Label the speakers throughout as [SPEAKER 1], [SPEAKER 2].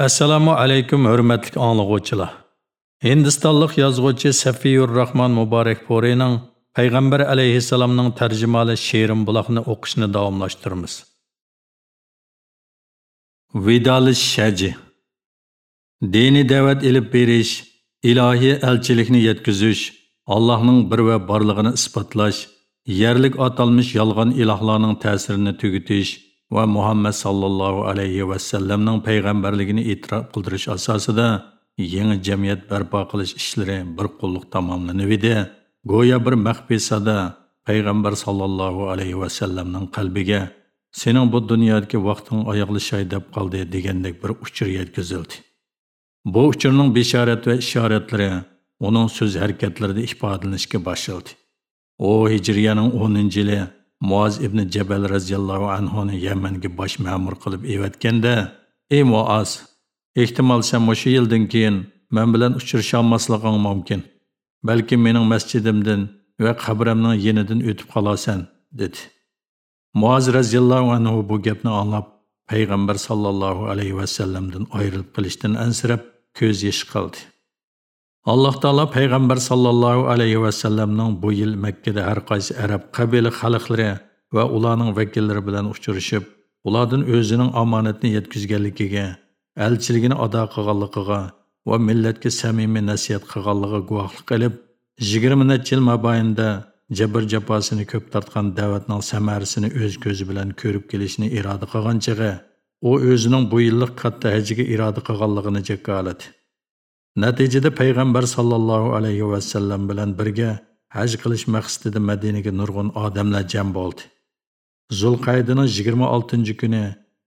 [SPEAKER 1] Assalomu alaykum hurmatli anglovchilar. Hindistonlik yozuvchi Safiyur Rahman Muborak Porining Payg'ambar alayhissalomning tarjimali she'rim buloqni o'qishni davomlashtiramiz. Vidalish shaji Dini da'vat ilib berish, ilohiy elchilikni yetkazish, Allohning bir va borlig'ini isbotlash, yerlik atalmış yolg'on ilohlarning ta'sirini tugutish va Muhammad sallallohu alayhi va sallamning payg'ambarligini e'tirof qildirish asosida yangi jamiyat barpo qilish ishlari bir qo'lliq tamomlanib edi. Go'yo bir maxfiy sada payg'ambar sallallohu alayhi va sallamning qalbiga sening bu dunyodagi vaqting oyoqlashay deb qoldi degandek bir uchur yetkazildi. Bu uchurning bishorat va ishoratlari uning so'z harakatlarida ifodalanishga boshladi. O Hijriyaning 10-yili Muaz ibn Jabal radhiyallohu anhuni Yamanga bosh ma'mur qilib evatganda, "Ey Muaz, ehtimol sen o'sha yildan keyin men bilan uchrasha olmasliging mumkin. Balki mening masjidimdan va qabrimning yenidan o'tib qolasan" dedi. Muaz radhiyallohu anhu bu gapni anglab, payg'ambar sallallohu alayhi va sallamdan ayrilib qilishdan ansirab ko'z yoshi qildi. Alloh taolo payg'ambar sollallohu alayhi vasallamning bu yil makkada har qaysi arab qabila xalqlari va ularning vakillari bilan uchrashib ulardan özünün omonatni yetkazganligiga elchiligini ada qilganligiga va millatga samimiy nasihat qilganligiga guvohlik qilib yigirma necha yil mobaynida jabr jafosini ko'p tortgan da'vatning samarasini o'z ko'zi bilan ko'rib kelishni iroda qilganchaga u o'zining bu yillik katta hajiga iroda qilganligini jakoladi Natijada payg'ambar sallallohu alayhi va sallam bilan birga haj qilish maqsadida Madinaga nurg'un odamlar jam bo'ldi. Zulqaydining 26 kuni,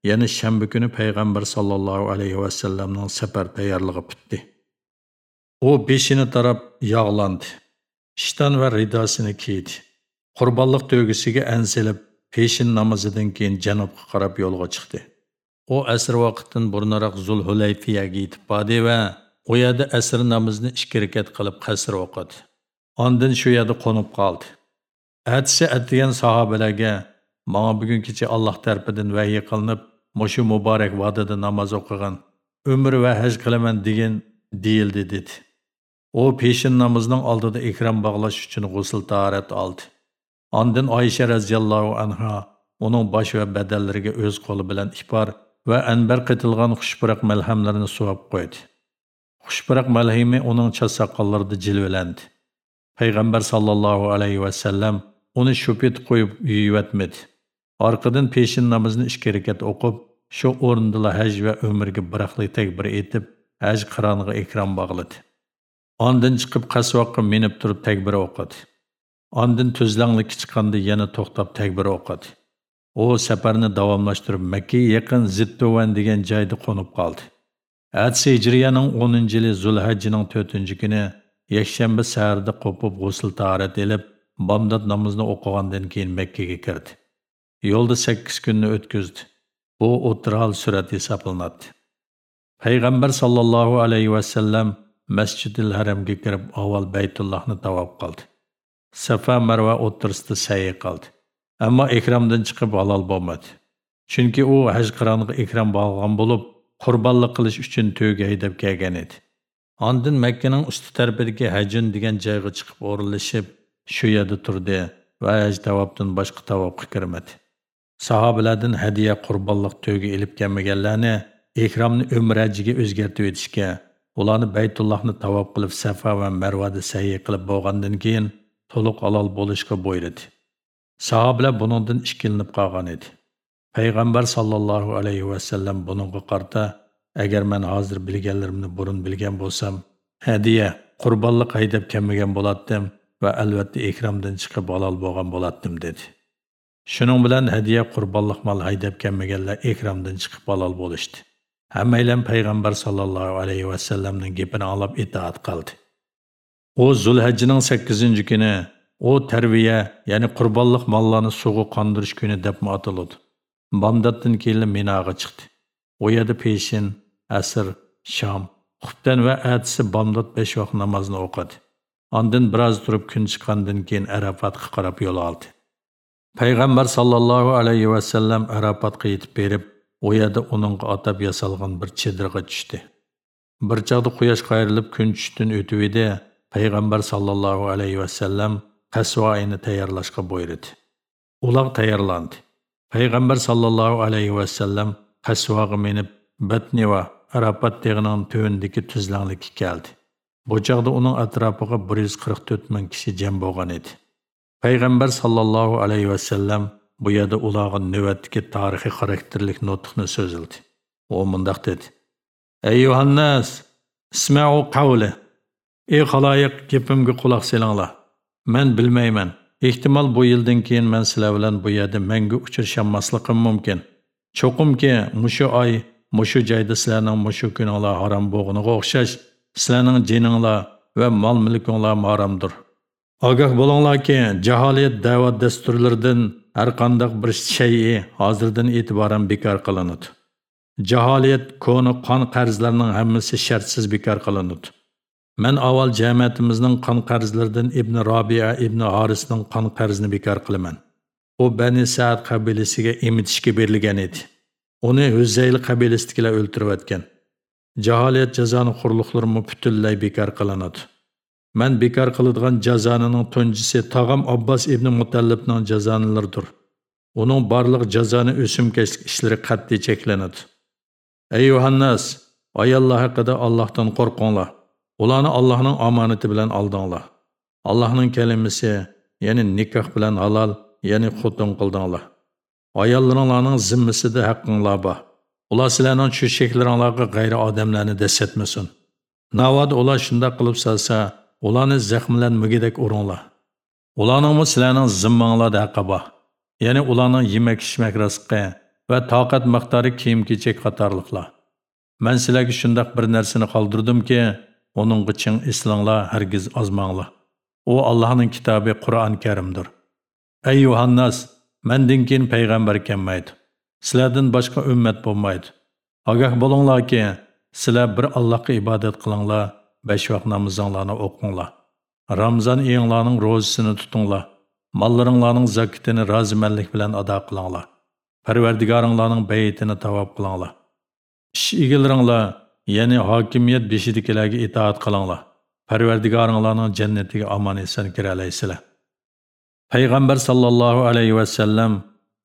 [SPEAKER 1] ya'ni shanba kuni payg'ambar sallallohu alayhi va sallamning safar tayyorligi bitdi. U beshini tarab yog'landi. Ishton va ridosini kiydi. Qurbonlik to'gisiga ansilib, peshin namozidan keyin janubga qarab yo'lga chiqdi. U asr vaqtdan burunroq Zulhulayfiyaga yetib bordi va u yerda asr namozni ikki rakat qilib qasr o'qidi ondin shu yerda qo'nib qoldi. Atisi atdigan sahobalarga manga bugun kecha alloh tarafidan vahiy qilinib mushu muborak vodida namoz o'qigan umr va haj qilaman degan deyildi dedi. U peshin namozning oldida ikrom bog'lash uchun g'usul tahorat oldi. Ondan oysha roziyallohu anha uning baş va badallariga o'z qo'li bilan ihbar va anbar qitilgan xushpuroq malhamlarini suvab qo'ydi. Xushbiroq malhimi uning chas soqollarida jilvelendi. Payg'ambar sallallohu alayhi va sallam uni shupit qo'yib yuvatmadi. Orqadan peshin namozni ikki rakat o'qib, shu o'rnida haj va umrga biraqli takbir etib, haj qironiga ekran bog'ladi. Ondan chiqib qasvoqqa minib turib takbir o'qidi. Ondan tuzlanglikka chiqqanda yana to'xtab takbir o'qidi. U safarni davomlashtirib Makka yaqin Zittovan degan joyda qo'nib qoldi. Әтсі 10 жылы Зүлхәджінің 4 kuni yakshanba сәрді қопып g'usl tahorat еліп, Бамдат намызны o'qigandan кейін Мәккеге кірді. Yo'lda 8 күнні өткізді. Bu o'tirhal surat hisoblanadi. Payg'ambar sallallohu alayhi va sallam Masjidil Haramga kirib, avval Baytullohni tavob qildi. Safa Marva o'tirisida sa'i qildi. Ammo ikramdan chiqib halol bo'lmadi. Chunki u haj qironiga ikram bo'lgan bo'lib, qurbonlik qilish uchun to'yga haydab kelgan edi. Ondin makkaning usti tarafidagi hajun degan joyga chiqib o'rinlashib shu yerda turdi va haj tavobdan boshqa tavobga kirmadi. Sahobalardan hadiya qurbonlik to'yga ilib kelmaganlarni Ikromni umrajiga o'zgartirib etishga ularni baytullohni tavob qilib safa va marvada sayi qilib bo'lgandan keyin to'liq halol bo'lishga buyurdi. Sahobalar buningdan ishkilinib qolgan edi. Payg'ambar sollallohu alayhi vasallam buningga qarta agar man hozir bilganlarimni burun bilgan bo'lsam hadiya qurbonlik haydab kelmagan bo'lardim va albatta ekromdan chiqib halol bo'lgan bo'lardim dedi. Shuning bilan hadiya qurbonlik mol haydab kelmaganlar ekromdan chiqib halol bo'lishdi. Hammaylar payg'ambar sollallohu alayhi vasallamning gapini olib itoat qildi. U zulhajjining sakkizinchi kuni u tarbiya ya'ni qurbonlik mollarni suvga qondirish kuni deb ataladi? Bamdaddan kelib Minoga chiqdi. U yerda peshin, asr, shom, xubdan va atsi Bamdad besh vaqt namozni o'qidi. Ondan biroz turib kun chiqqandan keyin Arafatga qarab yo'l oldi. Payg'ambar sallallohu alayhi va sallam Arafatga yetib berib, u yerda uning atab yasalgan bir chedirga tushdi bir chaqda quyosh qayrilib kun tushdan o'tib edi payg'ambar sallallohu alayhi va vasallam qasvoini tayyorlashga buyurdi Ular tayyorlandi payg'ambar sallallohu alayhi vasallam qasvoga minib batniva arafat deg'ining tuvindagi tuzlanlikka keldi. Bu chog'da uning atrofiga bir yuz qirq to'rt ming kishi jam bo'lgan edi. Payg'ambar sallallohu alayhi vasallam bu yerda ularga navbatdagi tarixiy xarakterlik nutqni so'zildi u mundoq dedi. Ey yohannas ismau qavli. Ey xaloyiq gapimga quloq selinglar man bilmayman. Ehtimol bu yildan keyin men sizlar bilan bu yerda menga uchrashamasligim mumkin. Cho'qimki mushu oy mushu joyda sizlarning mushu kuninglar harom bo'lganiga o'xshash sizlarning jininglar va mol mulkinglar haromdir ogoh bo'linglarki jaholiyat da'vat dasturlaridan har qanday bir shay'i hozirdan e'tiboran bekor qilinadi. Jaholiyat koni qon qarzlarining hammasi shartsiz bekor qilinadi. Man avval jamiyatimizning qon qarzlaridan ibn robia ibn horisning qon qarzini bekor qilaman. U bani saad qabilasiga emitishga berilgan edi. Uni huzayl qabilasidagilar o'ltirayotgan. Jaholiyat jazoni xurliqlarimi butunlay bekor qilinadi. Man bekor qiladigan jazonining tunjisi tog'am abbos ibn mutallibning jazonilaridir uning barliq jazoni o'simkashlik ishlari qat'iy cheklanadi. Ey yohannas ayollar haqida allohdan qo'rqinglar. Ularni allohning omonati bilan oldinglar allohning kalimasi ya'ni nikoh bilan halol ya'ni xotin qildinglar ayollaringlarning zimmasida haqqinglar bor ular sizlarning tushishlaringlarga g'ayri odamlarni dasatmasin navod ular shunda qilib salsa ularni zaxmlanmagidek uringlar Ularning sizlarning zimmanglarda haqqi bor ya'ni ularning yemak ichmak rizqi va toqat miqdori kiyim kechak qatorliqlar Men sizlarga shundoq bir narsani qoldirdimki uningga ching eslanglar hargiz ozmanglar. U allohning kitobi qur'oni karimdir. Ey yuhannas mandan keyin payg'ambar kelmaydi. Sizlardan boshqa ummat bo'lmaydi. Bolinglar ki, sizlar bir allohga ibodat qilinglar besh vaqt namozinglarni o'qinglar. Ramzan oyinglarning rozisini tutinglar. Mollaringlarning zakitini rozimanlik bilan ado qilinglar. Parvardigoringlarning bayitini tavob qilinglar. Ish egillaringlar ya'ni hokimiyat beshidagilarga itoat qilinglar. Parvardigoringlarning jannatiga omon eson kira payg'ambar sollallohu alayhi vasallam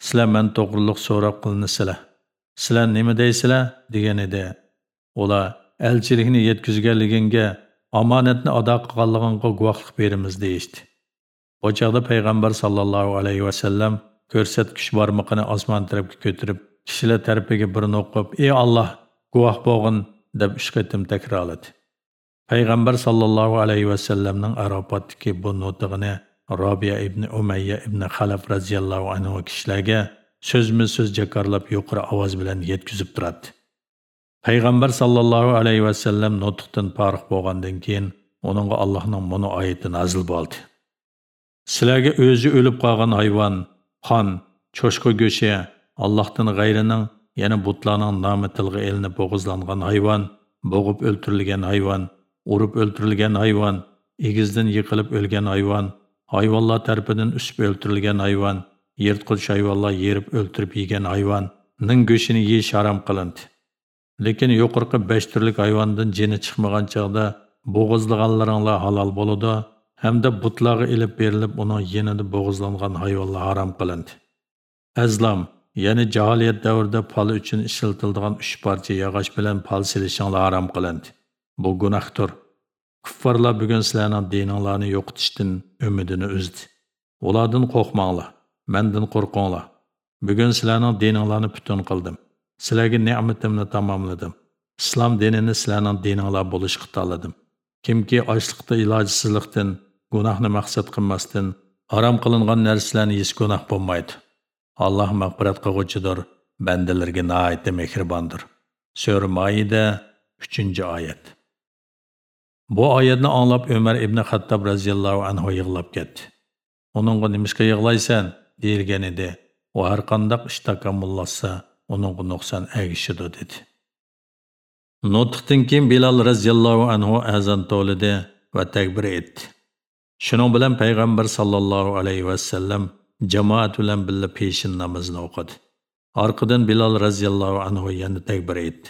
[SPEAKER 1] sizlar man to'g'riliq so'rab qilinsizlar sizlar nima deysizlar degan edi. Ular elchilikni yetkazganligingga omonatni ado qilganligingga guvohlik beramiz deyishdi. Bu chog'da payg'ambar sollallohu alayhi vasallam ko'rsatkich barmoqini osmon tarafga ko'tarib kishilar tarafiga bir o'qib ey alloh guvoh bo'lg'in deb ish qatim takrorladi payg'ambar sollallohu alayhi vasallamning arofatdagi bu nutig'ini robiya ibn umayya ibn xalaf roziyallohu anhu kishilarga so'zma so'z jakorlab yuqori ovoz bilan yetkazib turadi. Payg'ambar sollallohu alayhi vasallam nutqdan forig' bo'lgandan keyin uningga allohning buni oyati nozil bo'ldi. Sizlarga o'zi o'lib qolgan hayvon qon cho'shqa go'shi allohdan g'ayrining yana butlarning nomi tilga elinib bo'g'izlangan hayvon bo'g'ib o'ltirilgan hayvon urib o'ltirilgan hayvon egizdan yiqilib o'lgan hayvon hayvonlar tarafidan usib o'ltirilgan hayvon yirtqich hayvonlar yerib o'ltirib yegan hayvonning go'shtini yeyish harom qilindi lekin yuqorqi besh turlik hayvondan jini chiqmagan chog'da bo'g'izlaganlaringlar halol bo'ladi hamda butlarga ilib berilib uning yenida bo'g'izlangan hayvonlar harom qilindi azlam ya'ni jaholiyat davrida pal uchun ishlatiladigan uch parcha yog'och bilan pal silishinglar harom qilindi. Bu gunohdir. Kuffarlar bugun sizlarning dininglarni yo'qotishdan umidini uzdi. Ulardan qo'rqmanglar mandan qo'rqinglar. Bugun sizlarning dininglarni butun qildim. Sizlarga ne'matimni tamomladim. Islom dinini sizlarning dininglar bo'lishga tanladim kimki ochliqda ilojsizlikdan gunohni maqsad qilmasdan harom qilingan narsalarni yeyish gunoh bo'lmaydi. Alloh mag'firat qilg'uchidir bandalarga noiti mehribondir. Sura maida uchinchi oyat. Bu oyatni anglab umar ibn xattob roziyallohu anhu yig'lab ketdi. Uningga nimishqa yig'laysan deyilgən idi. u har qandaq ish takommullashsa uningga nuqson dedi. Nutqdan keyin bilal roziyallohu anhu azan to'lidi va takbir etdi. Shuning bilan payg'ambar sallallohu alayhi vasallam jamoat bilan birga peshin namozini o'qidi Orqadan Bilal raziyallohu anhu yana takbir etdi.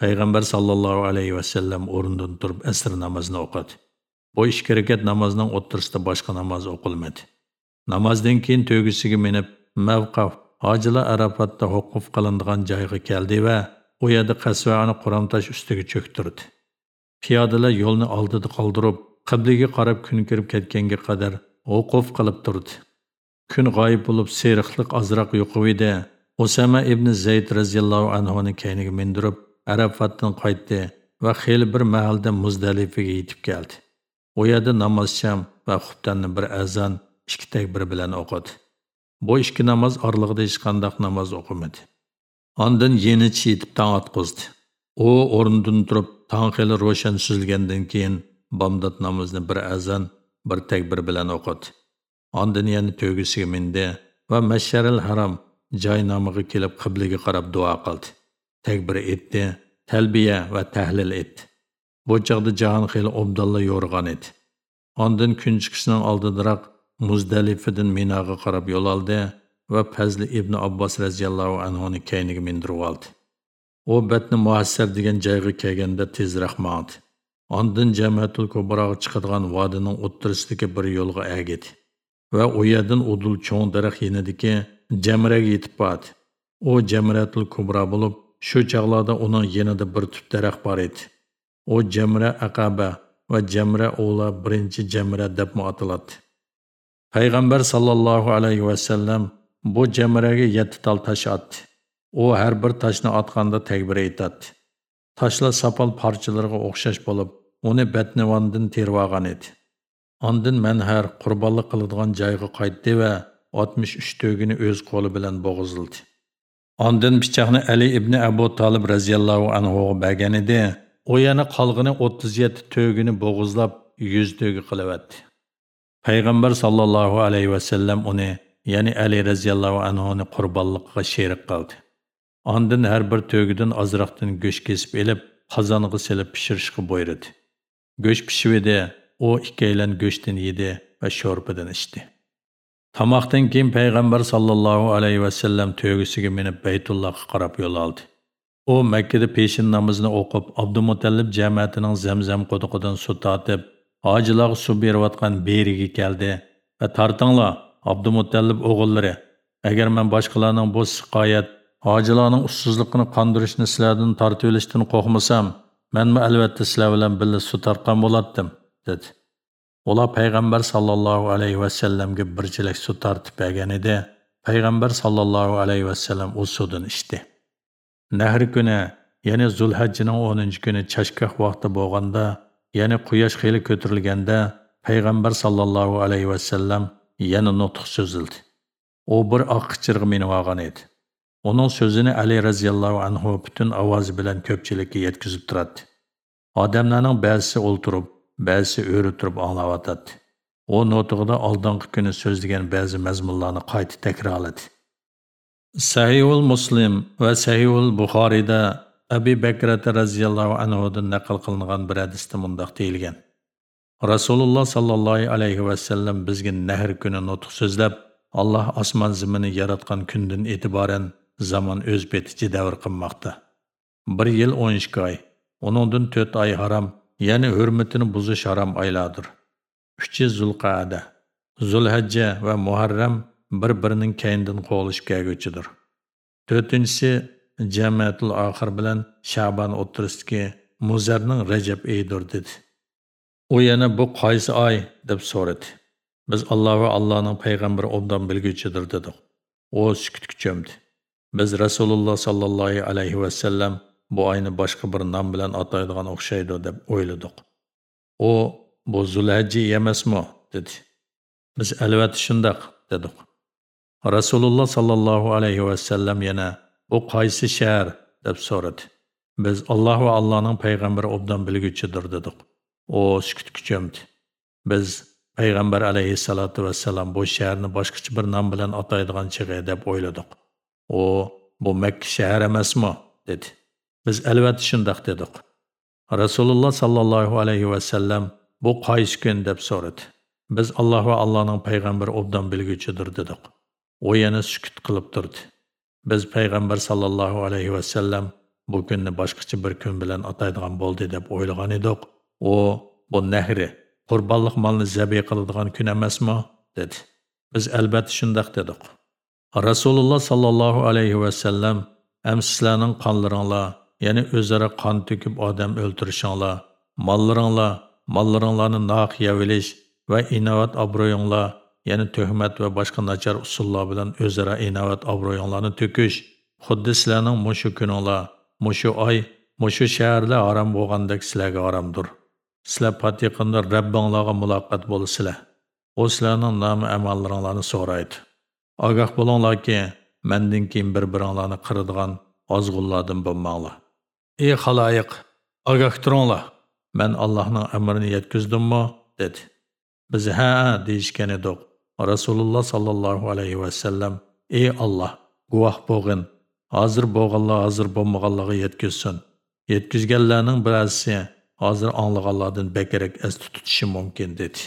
[SPEAKER 1] Payg'ambar sallallohu alayhi va sallam o'rnidan turib asr namozini o'qidi. Bu ikki rakat namozning o'ttirisida boshqa namoz o'qilmadi. Namozdan keyin to'gisiga minib, mavqaf hojilar Arafatda huquq qilinadigan joyga keldi va u yerda qasvani Qur'on tosh ustiga cho'ktirdi. Piyodalar yo'lni oldida qoldirib, qiblaga qarab kun kirib ketganga qadar o'quf qilib turdi. Kun g'oyib bo'lib, seriqlik азырақ yo'qividi. Usama ibn Zayd radhiyallohu anhu ni kayniga mindirib, Arafatdan qaytdi va xeyli bir mahalda Muzdalifaga yetib keldi. U yerda namozsham va xubtanni bir azon, ikki takbir bilan o'qidi. Bu ikki namoz oralig'ida hech qanday namoz o'qimadi. Ondan yenichi yetib tong otqizdi. U o'rnidan turib, tong xeli ro'shan suzilgandan keyin bomdod namozni bir azon, bir takbir bilan o'qidi. آن yana to'gisiga mindi va Mashsharil Haram جای nomiga kelib qibliga qarab duo qildi. Takbir etdi, talbiya va tahlil etdi. Bu جهان jahon عبدالله obdalla yo'rg'an edi. Ondan kun درق oldidaroq Muzdalifadan Minoga qarab yo'l oldi va Fazli ibn Abbos radhiyallohu anhu ni kayniga mindirib oldi. U batni muassar degan joyga kelganda tezroq mangdi. Ondan Jamatul Kubroga chiqadigan vodining o'ttirisidagi bir yo'lga agidi va u yerdan udul cho'ng daraxt yenidiki Jamraga yetib bordi. U Jamratul kubra bo'lib, shu chog'larda uning yanida bir tut daraxt bor edi. U Jamra Aqaba va Jamra Ola birinchi Jamra deb ataladi. Payg'ambar sallallohu alayhi va sallam bu jamraga 7 tal tosh otdi. U har bir toshni otganda takbir aytadi. Toshlar sapal parchalarga o'xshash bo'lib, uni Batnivondan terib olgan edi. Ondan manhar qurbanlıq qılıdğan joyga qaytdi və 63 tögünü öz qolu bilan bo'g'izildi. Ondan pichoqni Ali ibn Abu Talib radhiyallohu anhu bergan edi. O yana qolg'ini 37 tögünü bo'g'izlab 100 tögü qilyapti. Payg'ambar sallallohu alayhi va sallam uni, ya'ni Ali radhiyallohu anhu ni qurbonlikqa sherik qildi. Ondan har bir tögüdən ozroqdan go'sht kesib elib, qozonga silib pishirishga buyurdi. Go'sht pishividi, u ikkaylan go'shtini yedi va sho'rpadan ichdi. Tamoqdan keyin payg'ambar sallallohu alayhi va sallam to'gisiga minib Baytullohga qarab yo'l oldi. U Makkada peshin namozini o'qib, Abdumutallib jamoatining Zamzam quduqidan suv tortib, hojilarga suv berayotgan beriga keldi va tartinglar, Abdumutallib o'g'illari, agar men boshqalarning bu siqoyat hojilarning ussizligini qondirishni sizlardan tortib olishdan qo'rqmasam, menmi albatta sizlar bilan birga suv tortgan bo'lardim, dedi. Ular payg'ambar sallallohu alayhi sellemge bir cilek su tartıp egen idi. Peygamber Payg'ambar sallallohu alayhi sellem o sudun içti. Nahr kuni, ya'ni Zulhajjining 10 günü chashkah vaqti bo'lganda, ya'ni quyosh xeli ko'tarilganda, payg'ambar sallallohu alayhi sellem yani nutq so'zildi. U bir oq qichirg'i minib olgan edi. Uning so'zini Ali raziyallohu anhu butun ovozi bilan ko'pchilikka yetkazib turadi. Odamlarning ba'zisi o'ltirib, ba'zisi o'ri turib anglayotadi. U nutqida oldingi kuni so'zlagan ba'zi mazmunlarni qayta takrorladi. Sahihul Muslim va Sahihul Buxoriyda Abi Bakrata radhiyallohu anhudan naql qilingan bir hadisda mundaq deyilgan. Rasululloh sallallohu alayhi va sallam bizga nahr kuni nutq so'zlab, Alloh osmon zimini yaratgan kundan e'tiboran zamon o'z beticha davr qilmoqda. 1 yil 12 oy, uningdan 4 oy harom, ya'ni hurmatini buzish harom oylardir. 3 Zulqa'da, Zulhajja va Muharram bir-birining kaynidan qo'lishib kelguchidir. 4-inchisi Jamatul oxir bilan Sha'ban o'ttirisidagi Muzarning Rajab oyidir dedi. U yana bu qaysi oy deb so'radi. Biz Alloh va Allohning payg'ambari obdan bilguchidir dedik. U sukutga cho'mdi. Biz Rasululloh sallallohu alayhi va sallam bu oyni boshqa bir nom bilan ataydigan o'xshaydi deb o'yladik. U bu Zulhajji emasmi dedi. Biz albatta shundoq dedik. Rasululloh sallallohu alayhi va sallam yana bu qaysi shahar deb so'radi. Biz Alloh va Allohning payg'ambari obdan bilguchidir dedik. U sukutga cho'mdi. Biz payg'ambar alayhissalotu vassalam bu shaharni boshqacha bir nom bilan ataydigan chig'i deb o'yladik. U bu Makka shahar emasmi dedi. Biz albatta shundoq dedik. Rasululloh sallallohu alayhi va sallam bu qaysi kun deb so'radi. Biz Alloh va Allohning payg'ambari obdan bilguchidir dedik. U yana sukut qilib turdi. biz payg'ambar sallallohu alayhi va sallam bu kunni boshqacha bir kun bilan ataydigan bo'ldi deb o'ylagan edik u bu nahri qurbonlik molni zabiy qiladigan kun emasmi dedi biz albatta shundoq dedik rasululloh sallallohu alayhi va sallam, am sizlarning qonlaringlar ya'ni o'zaro qon to'kib odam o'ltirishinglar mollaringlar mollaringlarni nohiya bilish va inovat obro'yinglar ya'ni tuhmat va boshqa nachar usullar bilan özara inovat obro'yinglarni töküş, xuddi sizlarning mushu kuninglar mushu oy mushu shaharlar harom bo'lgandek sizlarga haromdir sizlar pat yaqinda rabbanglarga muloqot bo'lasizlar u sizlarning nomi amallaringlarni so'raydi. Ogoh bo'linglarki mandan keyin bir biringlarni qiradigan ozg'unlardan bo'lmanglar. Ey xaloyiq ogoh turinglar man allohning amrini yetkazdimmi dedi. Biz ha deyishgan edik. Rasululloh sollallohu alayhi vasallam ey olloh guvoh bo'lg'in hozir bo'lganlar hozir bo'lmaganlarga yetkazsin. Yetkazganlarning birasi hozir anglaganlardan bakarak esda tutishi mumkin dedi.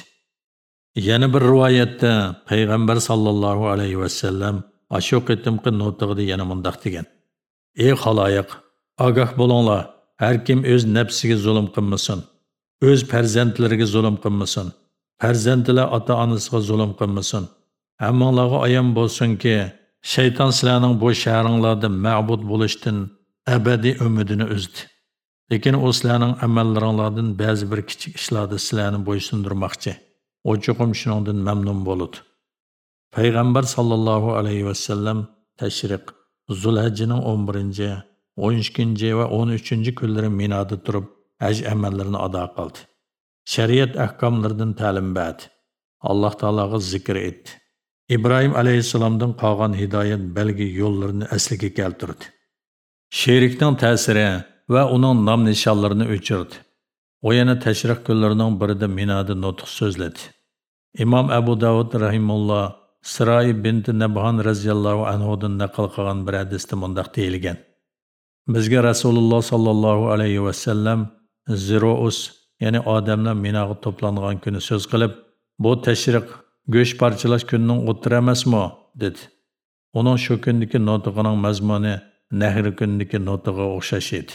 [SPEAKER 1] Yana bir rivoyatda payg'ambar sollallohu alayhi vasallam ashu qitimqi notig'ida yana mundoq degan. Ey xaloyiq ogoh bo'linglar har kim o'z nafsiga zulm qilmasin o'z farzandlariga zulm qilmasin farzandlar ota onasiga zulm qilmasin. Hammanglarga ayon bo'lsinki shayton sizlarning bu shaharinglarda ma'bud bo'lishdan abadiy umidini uzdi. Lekin u sizlarning amallaringlardan ba'zi bir kichik ishlarda sizlarni bo'ysundirmoqchi. U chuqum shuningdan mamnun bo'ladi. Payg'ambar sallallohu alayhi vasallam tashriq zulhajjining o'n 12-ci və 13-cü günləri minada durub həc əməllərini ada qıldı. Şəriət əhkamlarından təlim bəd. Allah Taala'ya zikr etdi. İbrahim alayhissalamdan qalğan hidayət bəlgi yollarını əsliyə gəldürdi. Şerikdən təsiri və onun nam nişanlarını öçürdü. O yana təşriq günlərinin birində minada nutq sözlədi. İmam Əbu Davud rahimullah Sıray bint Nəbhan rəziyallahu anhudan nəql qılan bir hədisdə mündəq deyilgan. Bizga rasululloh sollallohu alayhi vasallam zirous ya'ni odamlar minog'i to'plangan kuni so'z qilib bu tashriq go'sht parchalash kunining o'tiri emasmi? dedi. Uning shu kundagi notiqining mazmuni nahri kundagi notiga o'xshash edi.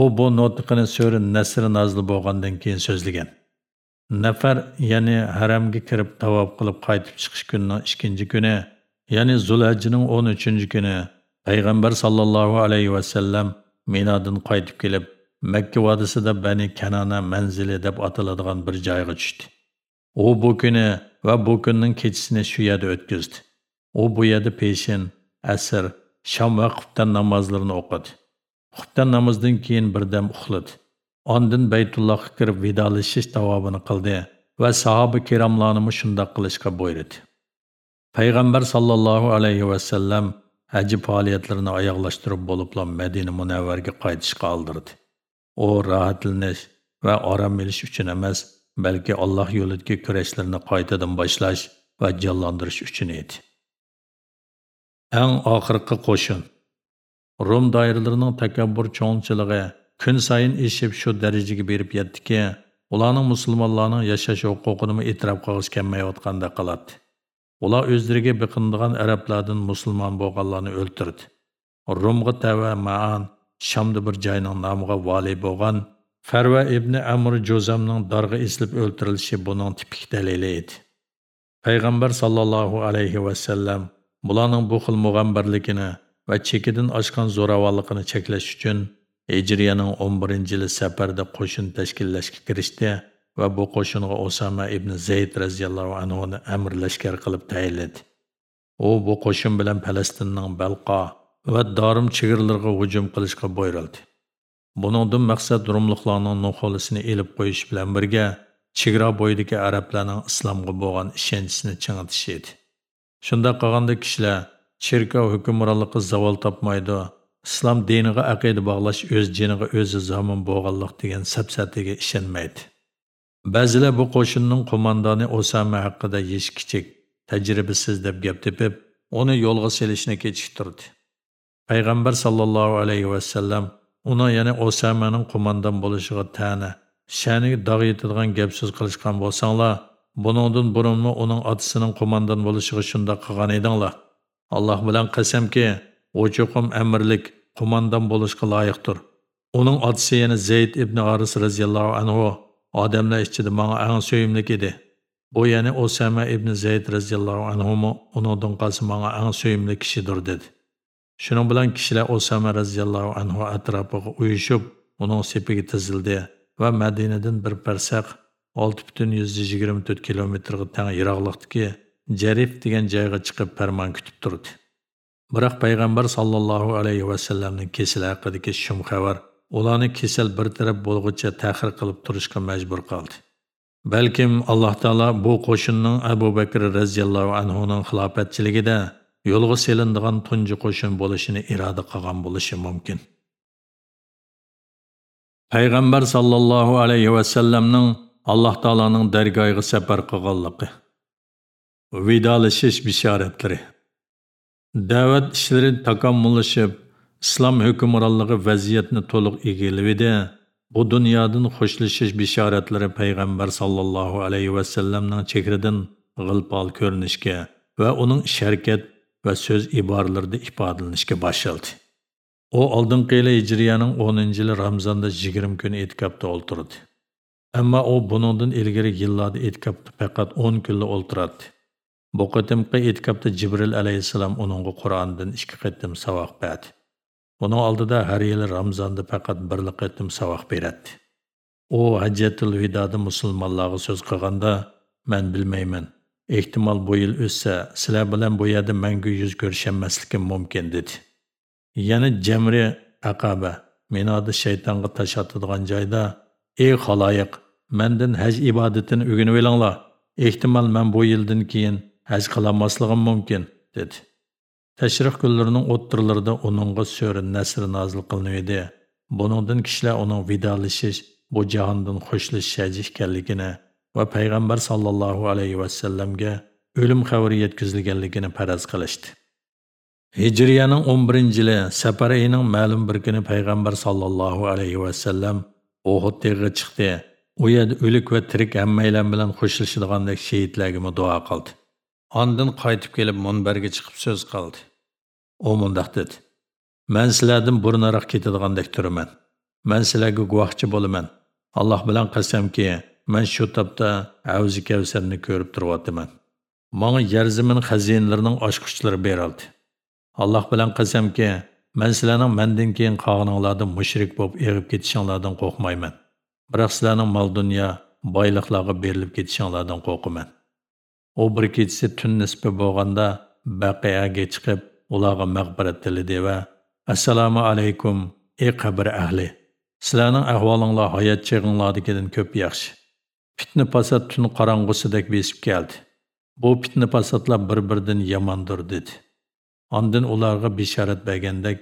[SPEAKER 1] U bu notiqini so'ri nasri nozil bo'lgandan keyin so'zlagan. Nafar ya'ni haramga kirib tavob qilib qaytib chiqish kunining ikkinchi kuni ya'ni zulhajjining o'n uchinchi kuni payg'ambar sollallohu alayhi vasallam minodan qaytib kelib Makka vodisida Bani Kanana manzili deb ataladigan bir joyga tushdi. U bu kuni va bu kunning kechisini shu yerda o'tkazdi. U bu yerda peshin, asr, shom va xuftan namozlarini o'qidi. Xuftan namozdan keyin birdam uxladi. Ondan Baytullohga kirib vidolashish davobini qildi va sahoba kiromlarni shundoq qilishga buyurdi. Payg'ambar sallallohu alayhi va sallam haji faoliyatlarini oyoqlashtirib bo'libla Madina Munavvarga qaytishga oldirdi. u rohatlanish va orom olish uchun emas balki alloh yo'lidagi kurashlarni qaytadan boshlash va jonlantirish uchun edi. Eng oxirgi qo'shin. Rum doiralarining takabbur cho'ngchiligi kun sayin eshib shu darajaga berib yetdiki ularning musulmonlarning yashash huquqini e'tirof qilish kelmayotganda qiladi. Ular o'zlariga biqindigan arablardan musulmon bo'lganlarni o'ltirdi rumga tava maan Shamda bir joyning nomiga vali bo'lgan Farva ibn Amr Jo'zamning darg'a eslib o'ltirilishi buning tipik dalili edi. Payg'ambar sallallohu alayhi va sallam bularning bu xil mug'ambarligini va chekidan oshgan zo'ravonligini cheklash uchun Hijriyaning 11-yili safarda qo'shin tashkillashga kirishdi va bu qo'shinga Osama ibn Zayd radhiyallohu anhuni amir lashkar qilib tayinladi. U bu qo'shin bilan Falastinning Balqa va dorim chegirlarga hujum qilishga buyurildi. Buningdan maqsad Rumliklarning nuholisini elib qo'yish bilan birga chegara bo'yidagi arablarning islomga bo'lgan ishonchini ching'itish edi. Shunda qolganda kishilar cherkov hukmronligi zavol topmaydi, islom diniga aqida bog'lash o'z jiniga o'zi zamin bo'lganlik degan sapsatiga ishonmaydi. Ba'zilar bu qo'shinning qo'mondoni Osama haqida yesh kichik, tajribasiz deb gap tepib, uni yo'lga selishni kechiktirdi. payg'ambar sallallohu alayhi va sallam uni yana osamaning qo'mondon bo'lishiga ta'na sha'niga dog' yetadigan gap so'z qilishgan bo'lsanglar buningdan burunmi uning otasining qo'mondon bo'lishiga shunda qilgan edinglar alloh bilan qasamki u cho'qim amirlik qo'mondon bo'lishga loyiqdir uning otasi yana zayd ibn aris radhiyallohu anhu odamlar ichida manga eng suyimlik edi. Bu yana osama ibn zayd roziyallohu anhu uningdan qolsa manga eng suyimli kishidir dedi. Shuning bilan kishilar osama roziyallohu anhu atrofiga uyushib uning sepiga tizildi va madinadan bir parsaq 6,124 kilometrga teng yiroqlikdagi jarif degan joyga chiqib farmon kutib turdi. Biroq payg'ambar sallallohu alayhi vasallamning kesali haqidagi shum xabar ularni kesal bir bo'lguncha bo'lg'icha ta'xir qilib turishga majbur qildi. Balkim alloh taolo bu qo'shinning abu bakr roziyallohu anhuning xilofatchiligida yo'lga selindigan tunji qo'shin bo'lishini iroda qilgan bo'lishi mumkin. Payg'ambar sallallohu alayhi vasallamning alloh taoloning dargohiga safar qilganligi. Vidolashish bishoratlari da'vat ishlari takomillashib, islom hukmronligi vaziyatni to'liq egalladi bu dunyodan xo'shlashish bishoratlari payg'ambar sollallohu alayhi vasallamning chekridan g'ilpol ko'rinishga va uning ish harakat va so'z iboralarida ifodalanishga boshladi. U oldingi yili hijriyaning 10 yili ramzonda 20 kun e'tikobda o'ltirdi. Ammo u buningdan ilgari yillarda e'tikobda faqat 10 kunla o'ltiradi. Bu qatimqi e'tikobda jibril alayhissalom uningga qur'ondan ikki qatim savoq berdi. Оның алдыда har yili Ramzonda faqat bir qatim savoq beradi. U Hajjatul Vidoda musulmonlarga so'z qilganda, "Men bilmayman. Ehtimol bu yil o'ssa, sizlar bilan bu yerda mangu yuz ko'rishamasligim mumkin" dedi. Yana Jamri Aqaba menoda shaytonga tosh otadigan joyda, "Ey xaloyiq, mendan haj ibodatini o'rganib olinglar. Ehtimol men bu yildan keyin haj qila qilolmasligim mumkin" dedi. Təşrih günlərinin o'ttirlarida onunğa sura nəsr nazil qılınıydı. Buningdan kişilər uning vidolashish, bu jahondan xo'shlashish ekanligini va payg'ambar sollallohu alayhi vasallamga o'lim xabari yetkazilganligini faraz qilishdi. Hijriyaning 11 yili safar ayının ma'lum bir kuni payg'ambar sollallohu alayhi vasallam Uhud teg'iga chiqdi. U yerda o'lik va tirik hammaylar bilan xo'shlashadigandak shahidlarga duo qildi. Ondan qaytib kelib munbarga chiqib so'z qildi. U mundaq dedi. Men sizlardan burunroq ketadigandek turaman. Men sizlarga guvohchi bo'laman. Alloh bilan qasamki, men shu topda Havzi Kavsarni ko'rib turyapman. Menga yer zamin xazinalarining ochqichlari berildi. Alloh bilan qasamki, men sizlarning mendan keyin qolganinglardan mushrik bo'lib egib ketishinglardan qo'rqmayman. Biroq sizlarning mol dunyo, boyliqlarga berilib ketishinglardan qo'rqaman. U bir kechasi tun nisbi bo'lganda Baqiyaga chiqib, ularga mag'firat tilidi va assalomu alaykum ey qabr ahli. Sizlarning ahvolinglar hayot chig'inglardagidan ko'p yaxshi. Fitna fasod tun qorong'usidek besib keldi. Bu fitna fasodlar bir biridan yomondir dedi. Ondan ularga bisharat bergandek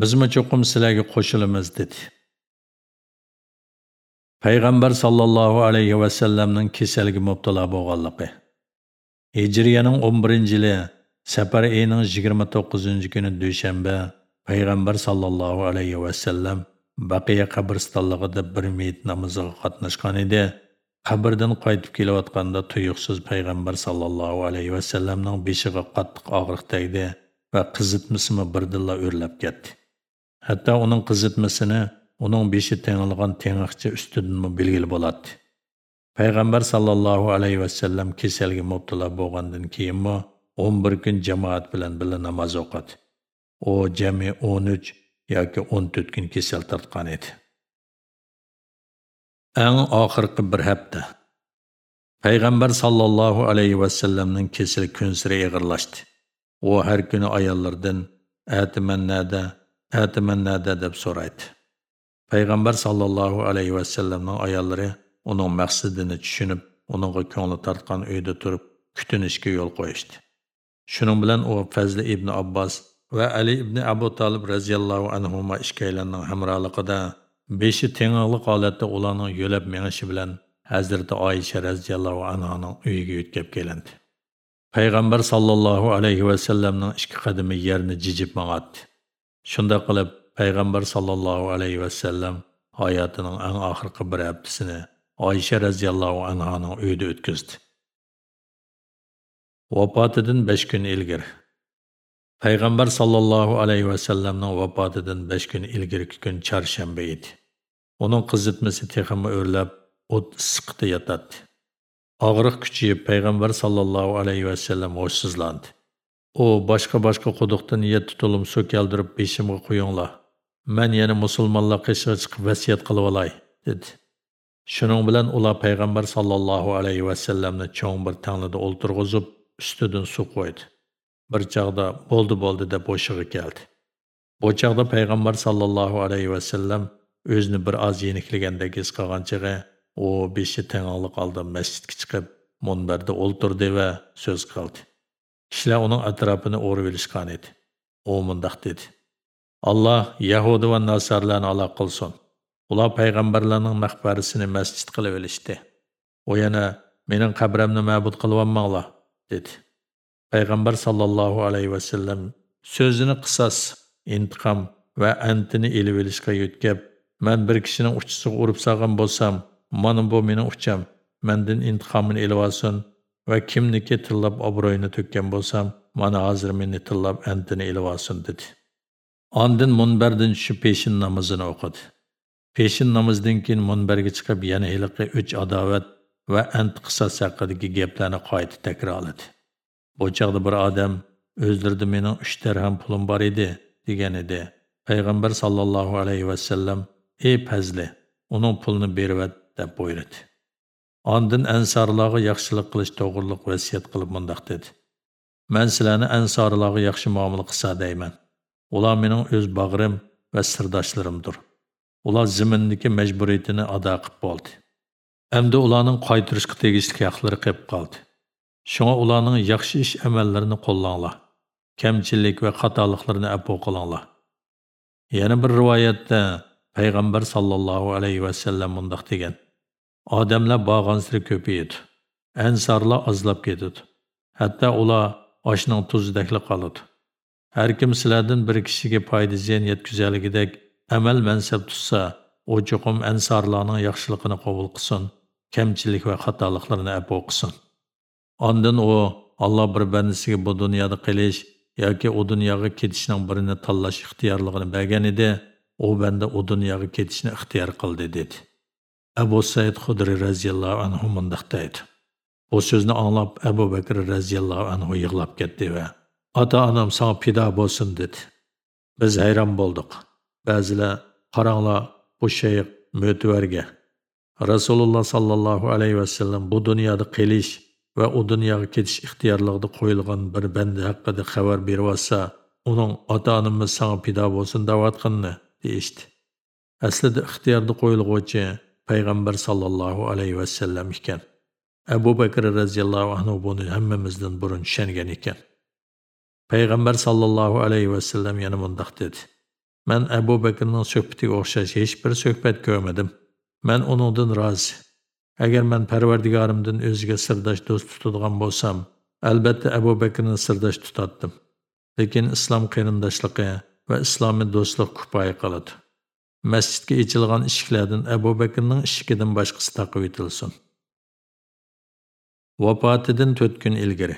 [SPEAKER 1] bizmi cho'qim sizlarga qo'shilamiz dedi. Payg'ambar sollallohu alayhi vasallamning kasalga mubtalo bo'lganligi. Hijriyaning 11 yili Safar ayının 29 kuni dushanba payg'ambar sallallohu alayhi vasallam Baqiya qabristonligida bir meyit namoziga qatnashgan edi. Qabrdan qaytib tuyuqsuz tuyuqsiz payg'ambar aleyhi alayhi sellem'nin beşiği qatlıq og'riq tegdi va bir birdilla o'rlab ketdi. Hatto uning qizitmasini uning beshi tengilgan tengiqcha üstüdünmü belgili bo'ladi. Payg'ambar sallallohu alayhi vasallam kasalga mubtalo bo'lgandan keyinmi 11 kun jamoat bilan birga namoz o'qidi. U jami 13 yoki 14 kun kasal tortgan edi. Eng oxirgi bir hafta Payg'ambar sallallohu alayhi va sallamning kun sira ig'irlashdi. U har kuni ayollardan atimannada atimannada deb so'raydi. Payg'ambar sallallohu alayhi va sallamning ayollari uning maqsadini tushunib, uningga ko'ngli tortgan uyda turib kutinishga yo'l qo'yishdi. Şunun bilan u Fazli ibn Abbas va Ali ibn Abu Talib radhiyallohu anhuma ishkaylarning hamrohligida beshi tenglik holatda ularning yo'lab mengishi bilan Hazrati Oyisha radhiyallohu anhaning uyiga yetkab kelindi. Payg'ambar sallallohu alayhi va sallamning ikki qadami yerni jijib mang'atdi. Shunda qilib Payg'ambar sallallohu alayhi va sallam hayotining eng oxirgi bir haftasini Ayşe Oysha radhiyallohu anhaning uyida o'tkazdi. vafotidan besh kun ilgari. Payg'ambar sollallohu alayhi vasallamning vafotidan besh gün ilgirki kun chorshanba edi. Uning qizitmasi texmi o'rlab o't issiqda yotadi. Og'riq kuchayib payg'ambar sollallohu alayhi vasallam hoshsizlandi u boshqa boshqa quduqdan yetti to'lim suv keldirib beshimga qo'yinglar man yana musulmonlar qishig'i chiqib vasiyat qilib olay dedi. Shuning bilan ular payg'ambar sollallohu alayhi vasallamni cho'ng bir таңлыда o'ltirg'izib ustidan suv qo'ydi. Bir chog'da bo'ldi bo'ldi deb bo'shig'i keldi. Bu chog'da payg'ambar sollallohu alayhi vasallam o'zini bir oz yeniklagandek his qilgan chig'i u beshi tang'anliq oldi masjidga chiqib munbarda o'ltirdi va so'z qildi. Kishilar uning atrofini o'rib olishgan edi. U mundoq dedi. Alloh yahudi va nasarlarni aloq qilsin. Ular payg'ambarlarning maqbarasini masjid qilib olishdi. U yana mening qabrimni ma'bud qilyapmanglar dedi. Payg'ambar sollallohu alayhi vasallam so'zini qisas, intiqom va antini ilib olishga yo'tkab "Men bir kishining uchisiga urib salgan bo'lsam mana bu mening ucham mendan intiqomini ilib olsin va kimniki tillab obro'yini to'kkan bo'lsam mana hozir meni tillab antini ilib olsin dedi. Ondan munbardan tushib peshin namozini o'qidi. Peshin namozidan keyin munbarga chiqib yana hiliqi uch adovat va ant qisos haqidagi gaplarni qayta takrorladi bu chog'da bir odam o'zlarida mening uch dirham pulim bor edi degan edi payg'ambar sollallohu alayhi vasallam ey pazli uning pulini bervat deb buyurdi Ondan ansorlarga yaxshilik qilish to'g'riliq vasiyat qilib mundoq dedi. Men sizlarni ansorlarga yaxshi muomala qilsa deyman. Ular mening o'z bag'rim va sirdoshlarimdir. Ular zimindagi majburiyatini ado qilib bo'ldi. Endi ularning qaytirishga tegishli haqlari qolib qoldi. Shunga ularning yaxshi ish amallarini qo'llanglar. Kamchilik va xatoliklarni afu qilinglar. Yana bir rivoyatda payg'ambar sollallohu alayhi vasallam mundoq degan: Odamlar borgansiri ko'payadi. Ansarlar ozlab ketadi. Hatto ular oshning tuzidakli qoladi. Har kim sizlardan bir kishiga foyda ziyon yetkazarligidek amal mansab tutsa, u cho'qim ansarlarning yaxshiligini qabul qilsin, kamchilik va xatoliklarni afu qilsin. Ondan u Alloh bir bandasiga bu dunyoda qilish yoki u dunyoga ketishning birini tanlash ixtiyorligini bergan edi, u banda u dunyoga ketishni ixtiyor qildi dedi. Abu Said Xudri raziyallohu anhu mundaq deydi. Bu so'zni anglab Abu Bakr raziyallohu anhu yig'lab ketdi va ota-onam sana pido bo'lsin dedi. Biz hayron bo'ldik. Bəzilə qaranglar bu shayx mo'tvarga Rasululloh sallallohu alayhi sellem bu dünyada qilish və o dünyaya ketish ixtiyorligida qo'yilgan bir bəndə haqqında xəbər berib olsa, uning ota-onamiz pida olsun bo'lsin davatqinni deyishdi. Aslida ixtiyorda qo'yilg'uvchi payg'ambar sollallohu alayhi vasallam ekan. Abu bakr roziyallohu anhu buni hammamizdan burun tushungan ekan. Payg'ambar sollallohu alayhi sellem yana mundoq dedi. Man abu bakrning suhbatiga o'xshash hech bir suhbat ko'rmadim. Man uningdan rozi. Agar man parvardigorimdan o'ziga sirdosh do'st tutadigan bo'lsam albatta abu bakrni sirdosh tutatdim. Lekin islom qarindoshligi va islomiy do'stlik kifoya qiladi. Masjidga ichilgan eshiklardan Abu Bakrning eshigidan boshqasi taqib etilsin. Vafotidan 4 kun ilgari.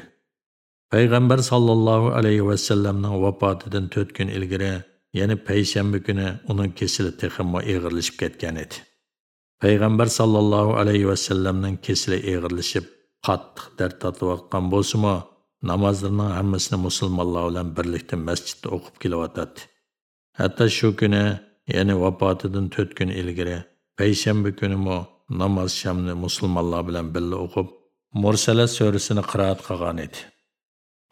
[SPEAKER 1] Payg'ambar sallallohu alayhi va sallamning vafotidan 4 kun ilgari, yana payshanba kuni uning kesili texmo eg'irlashib ketgan edi. Payg'ambar sallallohu alayhi va sallamning kesili eg'irlashib, qattiq dard tatlayotgan bo'lsa-mu, namozlarning hammasini musulmonlar bilan birlikda masjidda o'qib kelyotadi. Hatto shu kuni ya'ni vafotidan to'rt kun ilgari payshanba kunimi namoz shamni musulmonlar bilan birga o'qib mursala surasini qiroat qilgan edi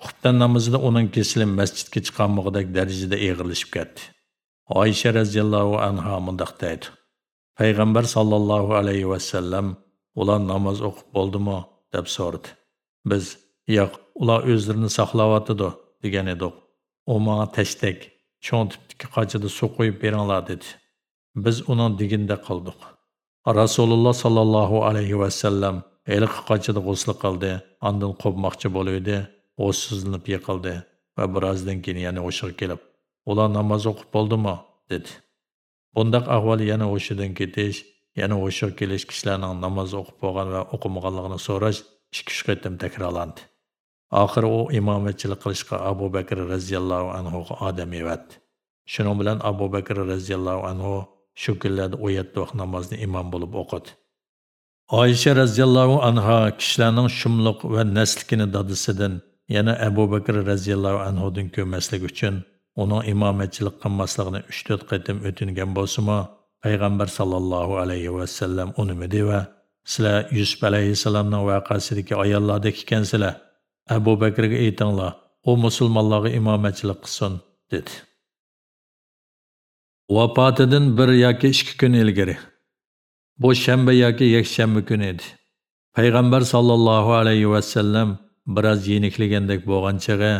[SPEAKER 1] xubdan namozida uning kesili masjidga chiqolmog'idek darajada eg'irlashib ketdi. Oysha roziyallohu anha mundoq deydi. Payg'ambar sollallohu alayhi vasallam ular namoz o'qib bo'ldimi? deb so'radi. Biz yo'q ular o'zlarini saqlayotidi degan edik. U manga tashtak cho'ng tipdagi qochida suv qo'yib beringlar dedi. Biz uning diginda qildik. Rasululloh sollallohu alayhi vasallam eliqi qochida g'usl qildi andin qo'pmoqchi bo'luvdi o'zsizlanib yiqildi va birozdan keyin yana o'shiga kelib ular namoz o'qib bo'ldimi? dedi. Bundaq ahvol yana o'shidan ketish yana o'shiga kelish kishilarning namoz o'qib bo'lgan va o'qimaganligini so'rash ikki uch qatam takrorlandi. Oxiri u imomatchilik qilishga abu bakr roziyallohu anhuga odam evatdi shuning bilan abu bakr roziyallohu anhu shu kunlarda u yetti vaqt namozni imom bo'lib o'qidi. Oysha roziyallohu anha kishilarning shumliq va naslikini dadisidan yana abu bakr radhiyallahu anhudan ko'maslik uchun uning imomatchilik qilmasligini uch to'rt qatim o'tingan bo'lsimi payg'ambar sallallohu alayhi va sallam uni unimidi va sizlar yusuf alayhisalomning vaqasidagi ayollardek ekansizlar abu bakrga aytinglar u musulmonlarga imomatchilik qilsin dedi. Vafotidan bir yoki ikki kun ilgari bu shanba yoki yakshanba kuni edi. Payg'ambar sallallohu alayhi va sallam biroz yeniklagandek bo'lgan chig'i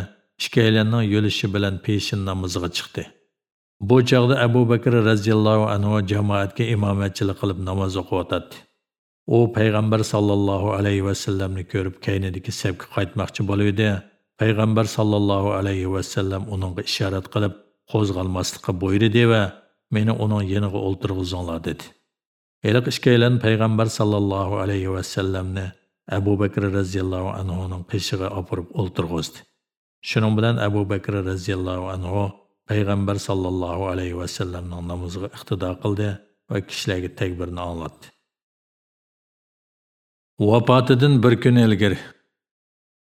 [SPEAKER 1] ikkalanning yo'lishi bilan peshin namoziga chiqdi bu chog'da abu bakr roziyallohu anhu jamoatga imomatchilik qilib namoz o'qiyotadi u payg'ambar sollallohu alayhi vasallamni ko'rib kaynidagi sabga qaytmoqchi bo'luvdi payg'ambar sollallohu alayhi vasallam uningga ishorat qilib qo'zg'almaslikqa buyurdi va meni uning yeniga o'ltirg'izinglar dedi. Eliq ishkaylan payg'ambar sollallohu alayhi vasallamni Abu Bakr radhiyallohu anhuning qishiga opirib o'ltirg'izdi. Shuning bilan Abu Bakr radhiyallahu anhu payg'ambar sallallohu alayhi vasallamning namoziga iqtido qildi va kishilarga takbirni anglatdi. Vafotidan bir kun ilgari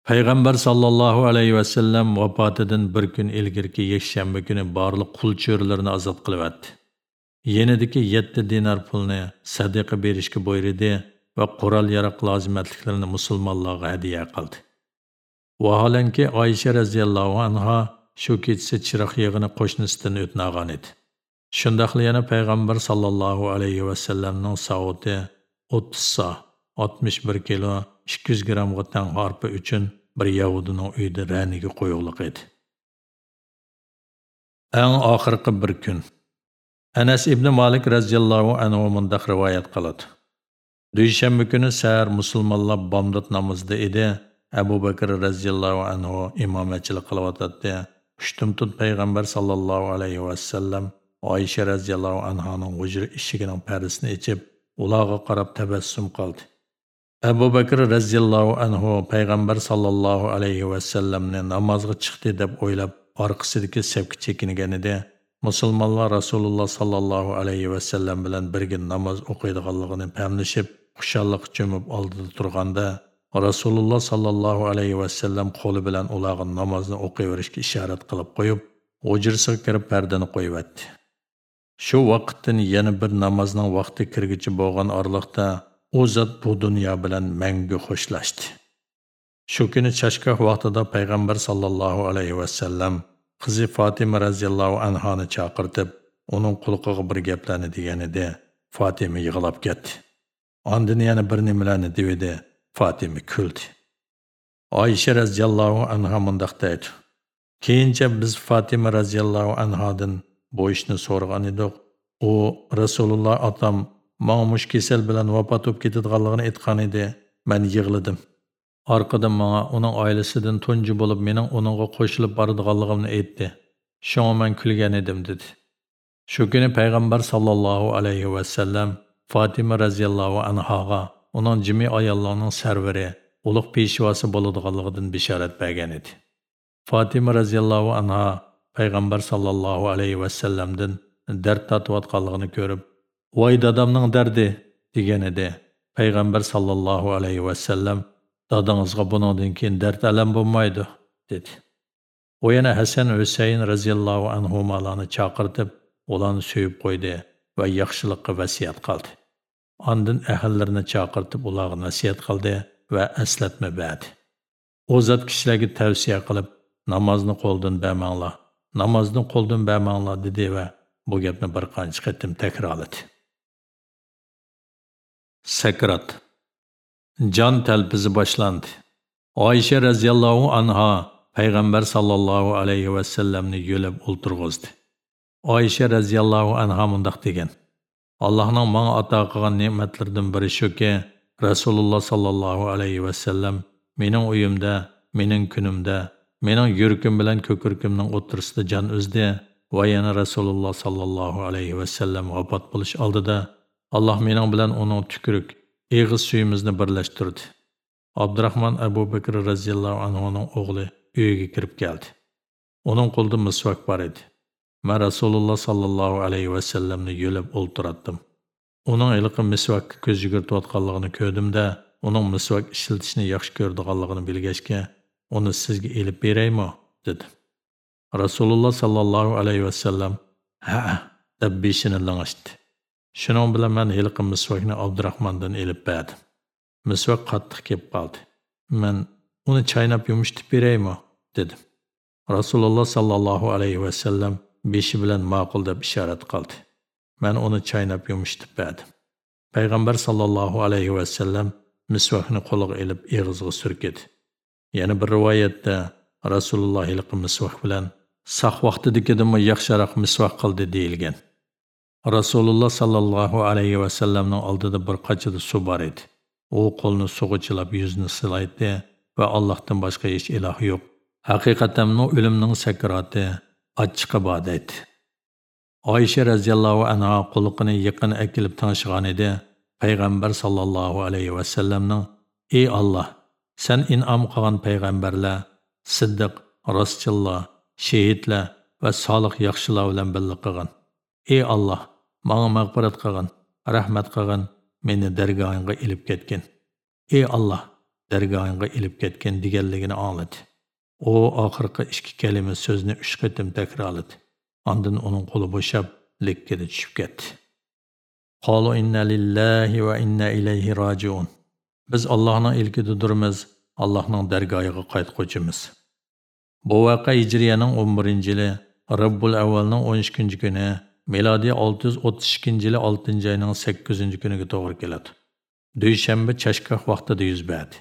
[SPEAKER 1] payg'ambar sallallohu alayhi vasallam vafotidan bir kun ilgirki yakshanba kuni barliq qulcho'rlarni ozod qilyapti. yenidiki 7 dinar pulni sadaqa berishga buyurdi va qurol yaroq lozimatliklarini musulmonlarga hadiya qildi. Vaholanki Oysha radhiyallohu anha shu kechasi chiroq yig'ini qo'shnisidan o'tnagan edi. Shundaqla yana payg'ambar sollallohu alayhi va sallamning savoti 30 sa, 61 kilo, 200 grammga teng harpa uchun bir yahudining uyida raniga qo'yuqliq edi. Eng oxirgi bir kun Anas ibn Malik radhiyallohu anhu mundoq rivoyat qiladi. Dushanba kuni sahar musulmonlar bomdod namozida edi. Abu Bakr radhiyallohu anhu imomatchilik qilyotdi. Pushtumtut payg'ambar sallallohu alayhi va sallam Oysha radhiyallohu anhaning hujra eshigining pardasini ichib, ularga qarab tabassum qildi. Abu Bakr radhiyallohu anhu payg'ambar sallallohu alayhi va sallamni namozga chiqdi deb o'ylab, orqasidagi sepki chekingan musulmonlar rasululloh sallallohu alayhi vasallam bilan birga namoz o'qiydiganligini pamlashib xushalliq cho'mib oldida turganda rasululloh sollallohu alayhi vasallam qo'li bilan ularga namozni o'qiyverishga ishorat qilib qo'yib hujrasiga kirib pardani qo'yyapti shu vaqtdan yana bir namozning vaqti kirgichi bo'lgan orliqda u zot bu dunyo bilan mangu xo'shlashdi shu kuni chashgoh vaqtida payg'ambar sallallohu alayhi va sallam qizi Fatima raziyallohu anhoni chaqirtib, uning qulqiga bir gaplarni degan edi. Fatima yig'lab ketdi. Andini yana bir nimalarni dedi. Fatima kuldi. Oyisha raziyallohu anha mundaq deydi. Keyincha biz Fatima raziyallohu anhadan bu ishni so'rgan edik. U Rasululloh otam ma'mush kasal bilan vafot bo'lib ketadiganligini aytgan edi. Men yig'ladim. Arqadan menga uning oilasidan tunji bo'lib mening uningga qo'shilib boradiganligimni aytdi. Shunga men kulgan edim dedi. Shu kuni payg'ambar sallallohu alayhi va sallam Fatima radhiyallohu anhaga uning jimi ayollarning sarvari, ulug' peshvosi bo'ladiganligidan bishorat bergan edi. Fatima radhiyallohu anha payg'ambar sallallohu alayhi va sallamdan dard tatayotganligini ko'rib, "Voy dadamning dardi" degan edi. Payg'ambar sallallohu alayhi va sallam dadangizga buningdan keyin dard alam bo'lmaydi dedi u yana hasan husayn roziyallohu anhularni chaqirtib ularni so'yib qo'ydi va yaxshilikqa vasiyat qildi Ondan ahllarni chaqirtib ularga nasihat qildi va aslatma berdi u zot kishilarga tavsiya qilib namozni qo'ldan bermanglar namozni qo'ldan bermanglar dedi va bu gapni bir qancha qatim takrorladi sakrat Jon telpizi boshlandi. Oyisha raziyallahu anha payg'ambar sallallohu alayhi va sallamni yölep o'ltirg'izdi. Ayşe raziyallahu anha mundaq degen. Allah'ın bana ata qilgan ne'matlardan biri shuki, Rasululloh sallallohu alayhi va sallam mening uyimda, mening kunimda, mening yurkim bilan ko'kirkimning o'tirisida jon uzdi va yana Rasululloh sallallohu alayhi va sallam vafot bo'lish oldida Alloh mening bilan uning tukurik eg'iz suyimizni birlashtirdi. Abdurahmon abu bakr roziyallohu anhuning o'g'li uyiga kirib keldi. Uning qo'lida misvak bor edi. Man rasululloh sollallohu alayhi vasallamni yo'lab o'ltiratdim. Uning iliqi misvakka ko'z yugurtayotganligini ko'rdimda uning misvak ishlatishni yaxshi ko'rdiganligini bilgachga uni sizga elib beraymi? dedi. Rasululloh sollallohu alayhi vasallam ha deb beshini langashdi shuning bilan man hiliqi misvakni abdurahmondan elib berdim. Misvak qattiq kelib qoldi. Man uni chaynab yumishtirib beraymi? dedim rasululloh sollallohu alayhi vasallam beshi bilan ma'qul deb ishorat qildi. Men uni chaynab yumishtirib berdim payg'ambar sallallohu alayhi va sallam misvakni qo'liga ilib eg'iziga surkidi. Yana bir rivoyatda rasululloh hiliqi misvak bilan saq vaqtidikidimi yaxshiroq misvak qildi deyilgan. Rasululloh sallallohu alayhi va sallamning oldida bir qachida suv bor edi. U qo'lni suvga chilab yuzni silaydi va allohdan boshqa hech iloh yo'q. Haqiqatamni o'limning sakroti achchiq ibodat oysha roziyallohu anha quliqini yaqin akilib tanishgan edi. Payg'ambar sollallohu alayhi vasallamning ey olloh sen inom qilgan payg'ambarlar siddiq rostchillar shehidlar va solih yaxshilar bilan birga qilgin. Ey olloh manga mag'firat qilgin rahmat qilgin meni dargohingga ilib ketgin. Ey olloh dargohingga ilib ketgin deganligini angladi O oxirgi ikki kalima so'zni uch qatim takrorladi Ondan uning qo'li bo'shab lekkada tushib ketdi qolu inna lillahi va inna ilayhi rojiun biz allohning ilkididurmiz allohning dargohiga qaytquchimiz bu voqea hijriyaning 11 yili Rabbul avvalning 13 kuni Milodiy 632 yili 6 oyning 8 kuniga to'g'ri keladi. Dushanba chashkoh vaqtida yuz berdi.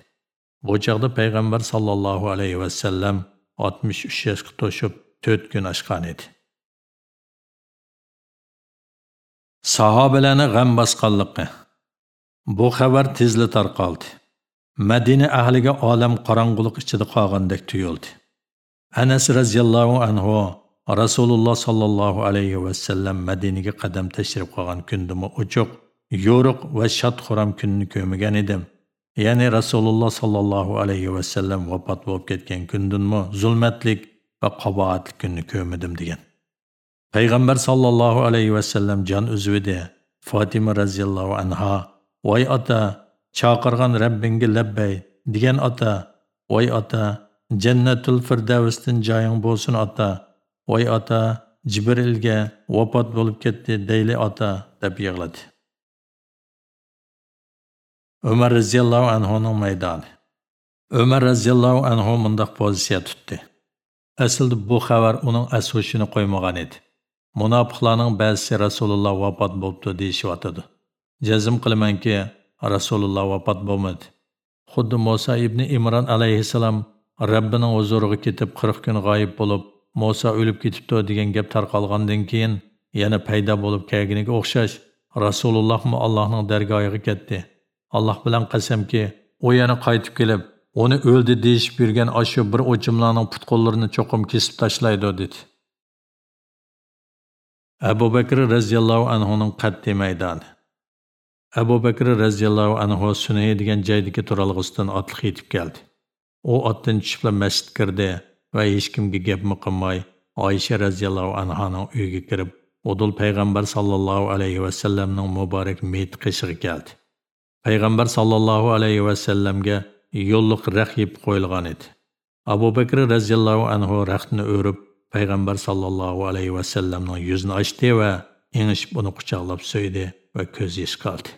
[SPEAKER 1] Bu çağda payg'ambar sallallohu alayhi va sallam 63 yoshga to'shib 4 kun oshgan edi. Sahobalarni g'am bosqanligi. Bu xabar tezli tarqaldi. Madina ahliga olam qorong'ulik ichida qolgandek tuyuldi. Anas radhiyallohu anhu rasululloh sallallohu alayhi vasallam madinaga qadam tashrif qilgan kundimi uchuq yo'riq va shod xuram kunni ko'rmagan edim ya'ni rasululloh sollallohu alayhi vasallam vafot bo'lib ketgan kundinmi zulmatlik va qaboatli kunni ko'rmadim degan. Payg'ambar sollallohu alayhi vasallam jon uzvidi fotima roziyallohu anha voy ota chaqirgan rabbingga labbay degan ota voy ota jannatul firdavsdan joying bo'lsin ota voy ota jibrilga vafot bo'lib ketdi deyli ota deb yig'ladi. Umar roziyallohu anhu'nun maydoni umar roziyallohu anhu mundoq pozitsiya tutdi. Aslida bu xabar uning ashushini qo'ymagan edi. Munofiqlarning ba'zisi rasululloh vafot bo'ldi deyishyotidi jazm qilamanki rasululloh vafot bo'lmadi. Xuddi Musa ibn imron alayhissalom rabbining huzuriga ketib qirq kun g'oyib bo'lib Musa o'lib ketibdi degan gap tarqalgandan keyin yana paydo bo'lib kelganiga o'xshash Rasulullohmi Allohning dargohiga ketdi. Allah bilan qasamki, u yana qaytib kelib, uni o'ldi deyishib bergan ashu bir o'chimlarning putqo'llarini cho'qim kesib tashlaydi dedi. Abu Bakr radhiyallohu anhuning qatti maydoni. Abu Bakr radhiyallohu anhu Sunay degan joydagi turalg'isidan otliq yetib keldi. U otdan tushib masjid kirdi. va hech kimga gapmi qilmay oysha roziyallohu anhoning uyiga kirib Odul payg'ambar sallallohu alayhi va sallamning muborak meyit qishig'i keldi payg'ambar sollallohu alayhi vasallamga yo'lliq rahib qo'yilgan edi. Abu bakr roziyallohu anhu raxtni o'rib payg'ambar sollallohu alayhi vasallamning yuzini ochdi va engishib uni quchoqlab so'ydi va ko'z yosh qoldi.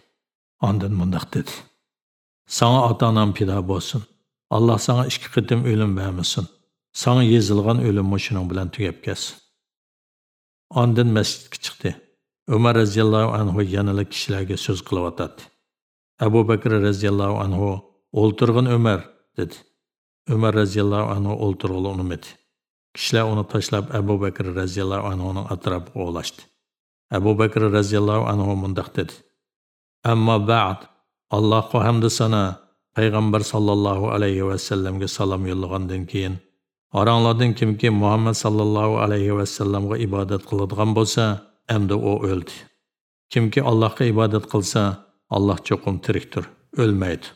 [SPEAKER 1] Ondan mundoq dedi. Sanga ota onam pido bo'lsin. Alloh sanga ikki qitim o'lim bermasin sanga yezilgan ölüm shuning bilan tugab ketsin. Ondan masjidga chiqdi. Umar roziyallohu anhu yanala kishilarga so'z qilyotadi Abu Bakr raziyallohu anhu o'ltirg'in Umar dedi. Umar raziyallohu anhu o'ltirg'ili unumadi. Kishilar uni tashlab Abu Bakr raziyallohu anhuning atrofiga o'lashdi. Abu Bakr raziyallohu anhu mundaq dedi. Ammo ba'd Allohga hamd sana payg'ambar sallallohu alayhi va sallamga salom yo'llagandan keyin Oranglardan kimki Muhammad sallallohu alayhi va sallamga ibodat qiladigan bo'lsa, endi u o'ldi. Kimki Allohga ibodat qilsa, Allah cho'qim tirikdir, o'lmaydi.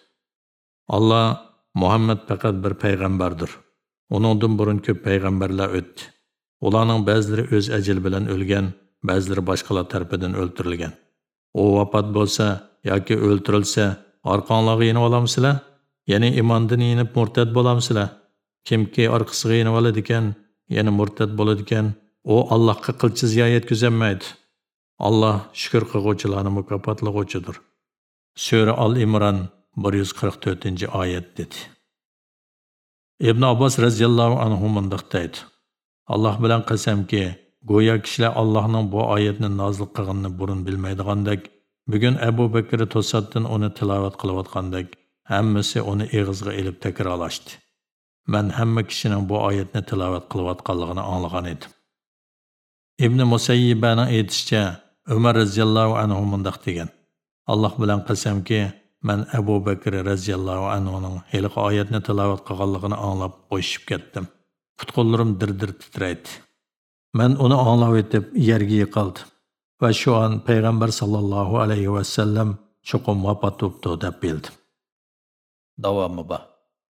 [SPEAKER 1] Allah, Muhammed faqat bir payg'ambardir uningdan burun köp payg'ambarlar ötdi. ularning ba'zilari öz əcil bilan o'lgan ba'zilari boshqalar tarafidan o'ldirilgan O vapat bo'lsa ya ki o'ldirilsa orqanglarga yeni olamsıla, ya'ni iymondan yenib murtad bolamsıla. kimki orqasiga yenib oladi ekan yana murtad bo'ladi o u allohga qilchi ziyo Allah şükür shukur qilg'uvchilarni mukofotlag'uvchidir sura al imron bir yuz qirq to'rtinchi oyat dedi. Ibn Abbas roziyallohu anhu mundoq deydi. Alloh bilan qasamki goya kishilar allohning bu oyatni nozil qilganini burun bilmaydigandek bugun abu bakr to'satdan uni tilovat qilayotgandek hammasi uni eg'izga ilib takrorlashdi. Man hamma kishining bu oyatni tilovat qilayotganligini anglagan edim. Ibn musayyibaning aytishicha umar roziyallohu anhu mundoq degan. Alloh bilan qasamki man abu bakr roziyallohu anhuning hiliqi oyatni tilovat qilganligini anglab qo'shib ketdim. Putqo'llarim dir dir titraydi. Man uni anglab etib yerga yiqildim va shu on payg'ambar sallallohu alayhi vasallam chuqum vafot bo'libdi deb bildim. Davomi bor